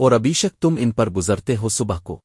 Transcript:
اور ابھی شک تم ان پر گزرتے ہو صبح کو۔